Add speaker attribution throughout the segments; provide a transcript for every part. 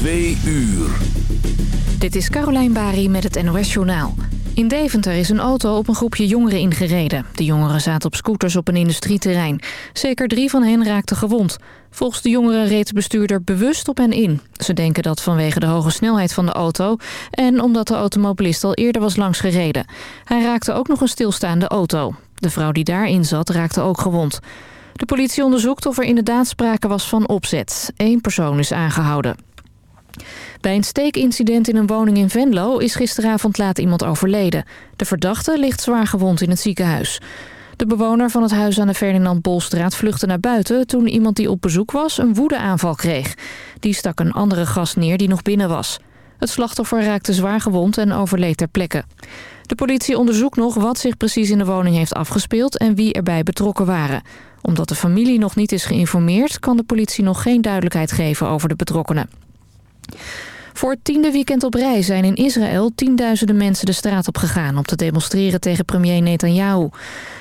Speaker 1: Twee uur.
Speaker 2: Dit is Carolijn Bari met het NOS Journaal. In Deventer is een auto op een groepje jongeren ingereden. De jongeren zaten op scooters op een industrieterrein. Zeker drie van hen raakten gewond. Volgens de jongeren reed de bestuurder bewust op hen in. Ze denken dat vanwege de hoge snelheid van de auto... en omdat de automobilist al eerder was langsgereden. Hij raakte ook nog een stilstaande auto. De vrouw die daarin zat raakte ook gewond. De politie onderzoekt of er inderdaad sprake was van opzet. Eén persoon is aangehouden. Bij een steekincident in een woning in Venlo is gisteravond laat iemand overleden. De verdachte ligt zwaar gewond in het ziekenhuis. De bewoner van het huis aan de Ferdinand Bolstraat vluchtte naar buiten... toen iemand die op bezoek was een woedeaanval kreeg. Die stak een andere gast neer die nog binnen was. Het slachtoffer raakte zwaar gewond en overleed ter plekke. De politie onderzoekt nog wat zich precies in de woning heeft afgespeeld... en wie erbij betrokken waren. Omdat de familie nog niet is geïnformeerd... kan de politie nog geen duidelijkheid geven over de betrokkenen. Voor het tiende weekend op rij zijn in Israël tienduizenden mensen de straat op gegaan... om te demonstreren tegen premier Netanyahu.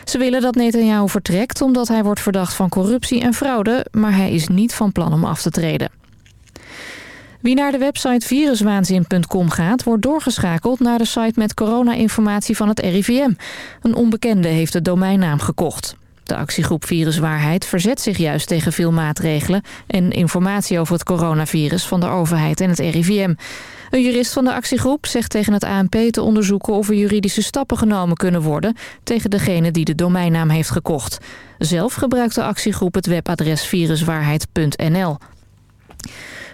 Speaker 2: Ze willen dat Netanyahu vertrekt omdat hij wordt verdacht van corruptie en fraude... maar hij is niet van plan om af te treden. Wie naar de website viruswaanzin.com gaat, wordt doorgeschakeld naar de site met corona-informatie van het RIVM. Een onbekende heeft de domeinnaam gekocht. De actiegroep Viruswaarheid verzet zich juist tegen veel maatregelen... en informatie over het coronavirus van de overheid en het RIVM. Een jurist van de actiegroep zegt tegen het ANP te onderzoeken... of er juridische stappen genomen kunnen worden... tegen degene die de domeinnaam heeft gekocht. Zelf gebruikt de actiegroep het webadres viruswaarheid.nl.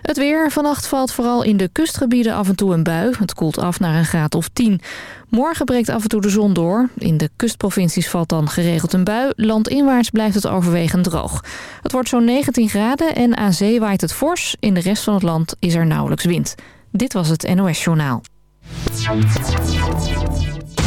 Speaker 2: Het weer. Vannacht valt vooral in de kustgebieden af en toe een bui. Het koelt af naar een graad of 10. Morgen breekt af en toe de zon door. In de kustprovincies valt dan geregeld een bui. Landinwaarts blijft het overwegend droog. Het wordt zo'n 19 graden en aan zee waait het fors. In de rest van het land is er nauwelijks wind. Dit was het NOS Journaal.